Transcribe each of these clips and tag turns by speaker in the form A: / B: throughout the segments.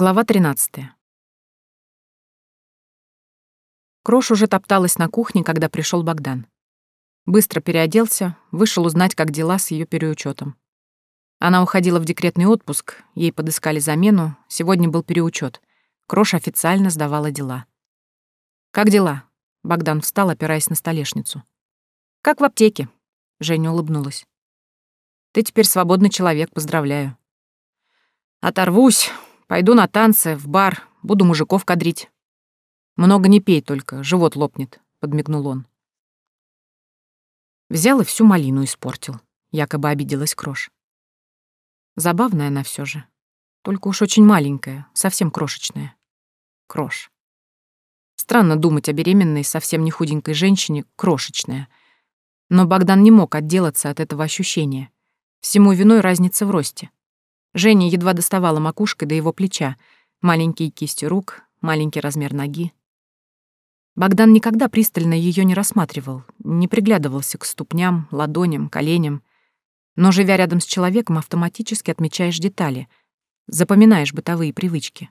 A: Глава 13. Крош уже топталась на кухне, когда пришел Богдан. Быстро переоделся, вышел узнать, как дела с ее переучетом. Она уходила в декретный отпуск, ей подыскали замену, сегодня был переучет. Крош официально сдавала дела. «Как дела?» Богдан встал, опираясь на столешницу. «Как в аптеке», — Женя улыбнулась. «Ты теперь свободный человек, поздравляю». «Оторвусь», Пойду на танцы, в бар, буду мужиков кадрить. Много не пей только, живот лопнет, подмигнул он. Взял и всю малину испортил, якобы обиделась Крош. Забавная она все же. Только уж очень маленькая, совсем крошечная. Крош. Странно думать о беременной, совсем не худенькой женщине, крошечная. Но Богдан не мог отделаться от этого ощущения. Всему виной разница в росте. Женя едва доставала макушкой до его плеча, маленькие кисти рук, маленький размер ноги. Богдан никогда пристально ее не рассматривал, не приглядывался к ступням, ладоням, коленям. Но, живя рядом с человеком, автоматически отмечаешь детали, запоминаешь бытовые привычки.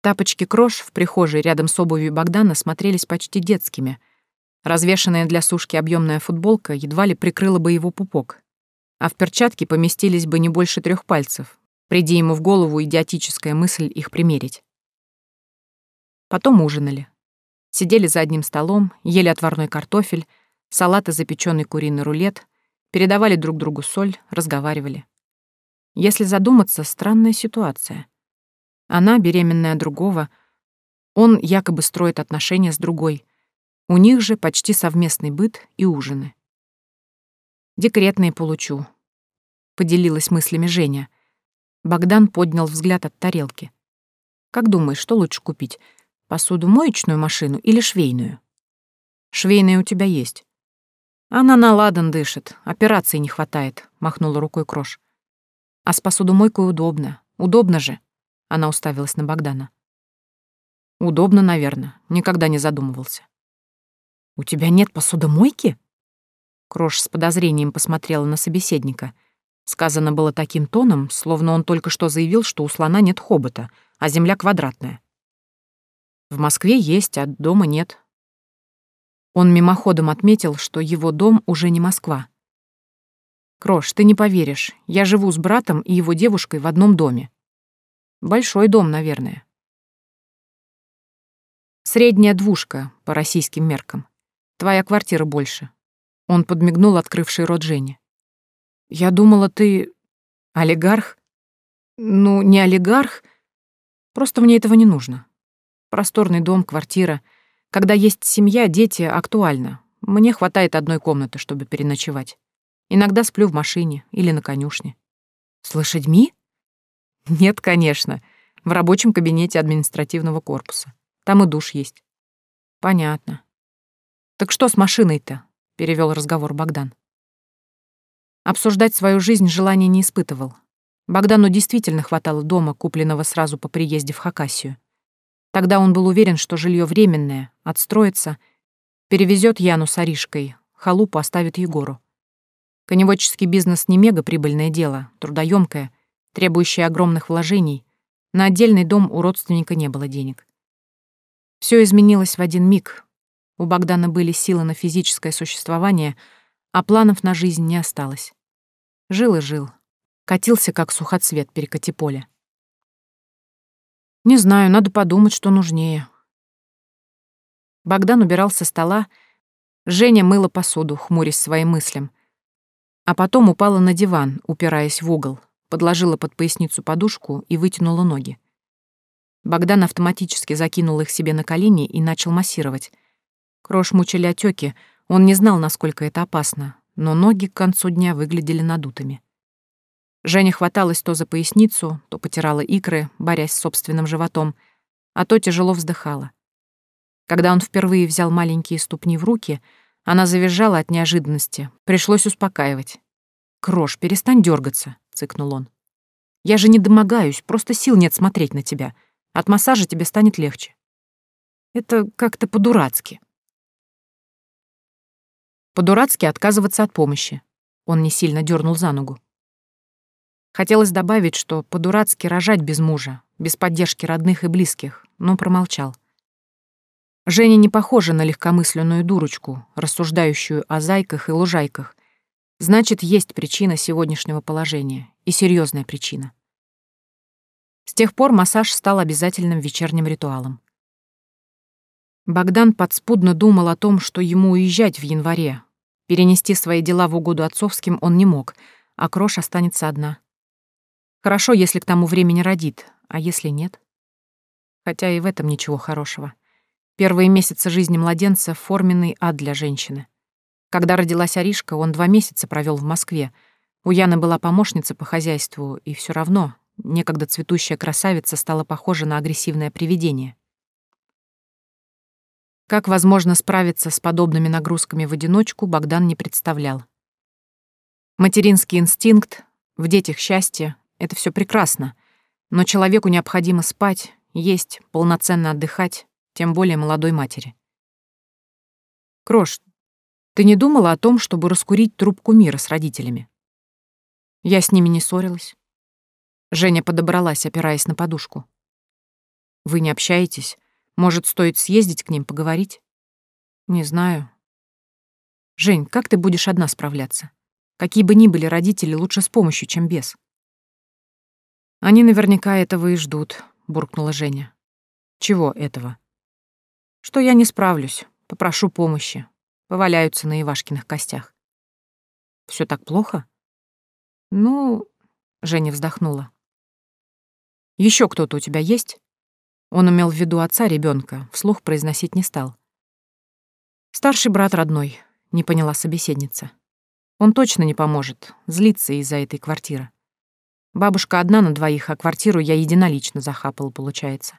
A: Тапочки Крош в прихожей рядом с обувью Богдана смотрелись почти детскими. Развешанная для сушки объемная футболка едва ли прикрыла бы его пупок, а в перчатки поместились бы не больше трех пальцев, приди ему в голову идиотическая мысль их примерить. Потом ужинали. Сидели за одним столом, ели отварной картофель, салат и запеченный куриный рулет, передавали друг другу соль, разговаривали. Если задуматься, странная ситуация. Она беременная другого, он якобы строит отношения с другой. У них же почти совместный быт и ужины. Декретные получу. Поделилась мыслями Женя. Богдан поднял взгляд от тарелки. Как думаешь, что лучше купить? Посудомоечную машину или швейную? Швейная у тебя есть. Она на ладан дышит, операции не хватает, махнула рукой Крош. А с посудомойкой удобно. Удобно же. Она уставилась на Богдана. Удобно, наверное. Никогда не задумывался. У тебя нет посудомойки? Крош с подозрением посмотрела на собеседника. Сказано было таким тоном, словно он только что заявил, что у слона нет хобота, а земля квадратная. В Москве есть, а дома нет. Он мимоходом отметил, что его дом уже не Москва. «Крош, ты не поверишь, я живу с братом и его девушкой в одном доме. Большой дом, наверное. Средняя двушка, по российским меркам. Твоя квартира больше. Он подмигнул открывший рот Жене. «Я думала, ты... олигарх?» «Ну, не олигарх. Просто мне этого не нужно. Просторный дом, квартира. Когда есть семья, дети, актуально. Мне хватает одной комнаты, чтобы переночевать. Иногда сплю в машине или на конюшне». «С лошадьми?» «Нет, конечно. В рабочем кабинете административного корпуса. Там и душ есть». «Понятно. Так что с машиной-то?» — перевел разговор Богдан. Обсуждать свою жизнь желания не испытывал. Богдану действительно хватало дома, купленного сразу по приезде в Хакасию. Тогда он был уверен, что жилье временное, отстроится, перевезет Яну с Аришкой, халупу оставит Егору. Коневодческий бизнес не мегаприбыльное дело, трудоемкое, требующее огромных вложений. На отдельный дом у родственника не было денег. Все изменилось в один миг, у Богдана были силы на физическое существование, а планов на жизнь не осталось. Жил и жил. Катился, как сухоцвет перекати поле. Не знаю, надо подумать, что нужнее. Богдан убирал со стола, Женя мыла посуду, хмурясь своим мыслям. А потом упала на диван, упираясь в угол, подложила под поясницу подушку и вытянула ноги. Богдан автоматически закинул их себе на колени и начал массировать — Крош мучили отеки, он не знал, насколько это опасно, но ноги к концу дня выглядели надутыми. Женя хваталась то за поясницу, то потирала икры, борясь с собственным животом, а то тяжело вздыхала. Когда он впервые взял маленькие ступни в руки, она завизжала от неожиданности, пришлось успокаивать. «Крош, перестань дергаться, цыкнул он. «Я же не домогаюсь, просто сил нет смотреть на тебя. От массажа тебе станет легче». «Это как-то по-дурацки», по-дурацки отказываться от помощи. Он не сильно дернул за ногу. Хотелось добавить, что по-дурацки рожать без мужа, без поддержки родных и близких, но промолчал. Женя не похожа на легкомысленную дурочку, рассуждающую о зайках и лужайках. Значит, есть причина сегодняшнего положения, и серьезная причина. С тех пор массаж стал обязательным вечерним ритуалом. Богдан подспудно думал о том, что ему уезжать в январе. Перенести свои дела в угоду отцовским он не мог, а Крош останется одна. Хорошо, если к тому времени родит, а если нет? Хотя и в этом ничего хорошего. Первые месяцы жизни младенца — форменный ад для женщины. Когда родилась Аришка, он два месяца провел в Москве. У Яны была помощница по хозяйству, и все равно некогда цветущая красавица стала похожа на агрессивное привидение. Как возможно справиться с подобными нагрузками в одиночку, Богдан не представлял. Материнский инстинкт, в детях счастье — это все прекрасно, но человеку необходимо спать, есть, полноценно отдыхать, тем более молодой матери. Крош, ты не думала о том, чтобы раскурить трубку мира с родителями? Я с ними не ссорилась. Женя подобралась, опираясь на подушку. Вы не общаетесь? Может, стоит съездить к ним поговорить? Не знаю. Жень, как ты будешь одна справляться? Какие бы ни были родители, лучше с помощью, чем без. Они наверняка этого и ждут, буркнула Женя. Чего этого? Что я не справлюсь, попрошу помощи. Поваляются на Ивашкиных костях. Все так плохо? Ну, Женя вздохнула. Еще кто-то у тебя есть? Он имел в виду отца ребенка, вслух произносить не стал. Старший брат родной, не поняла собеседница. Он точно не поможет, злится из-за этой квартиры. Бабушка одна на двоих, а квартиру я единолично захапал, получается.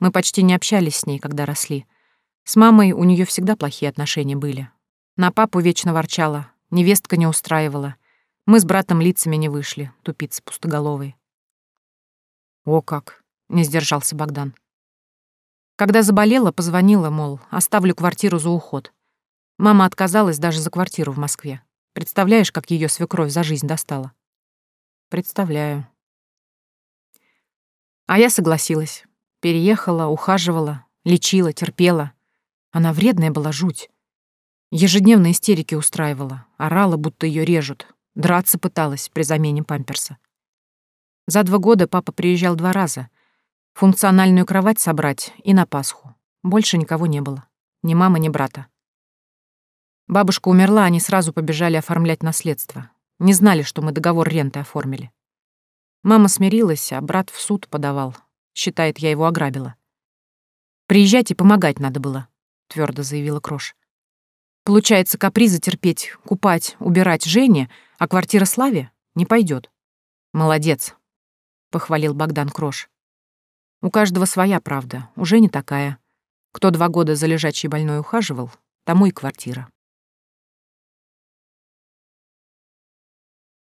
A: Мы почти не общались с ней, когда росли. С мамой у нее всегда плохие отношения были. На папу вечно ворчала, невестка не устраивала. Мы с братом лицами не вышли, тупицы пустоголовые. О как! Не сдержался Богдан. Когда заболела, позвонила, мол, оставлю квартиру за уход. Мама отказалась даже за квартиру в Москве. Представляешь, как ее свекровь за жизнь достала? Представляю. А я согласилась. Переехала, ухаживала, лечила, терпела. Она вредная была жуть. Ежедневно истерики устраивала, орала, будто ее режут, драться пыталась при замене памперса. За два года папа приезжал два раза, Функциональную кровать собрать и на Пасху. Больше никого не было. Ни мамы, ни брата. Бабушка умерла, они сразу побежали оформлять наследство. Не знали, что мы договор ренты оформили. Мама смирилась, а брат в суд подавал. Считает, я его ограбила. «Приезжать и помогать надо было», — твердо заявила Крош. «Получается, капризы терпеть, купать, убирать Жене, а квартира Славе не пойдет. «Молодец», — похвалил Богдан Крош. У каждого своя правда, уже не такая. Кто два года за лежачей больной ухаживал, тому и квартира.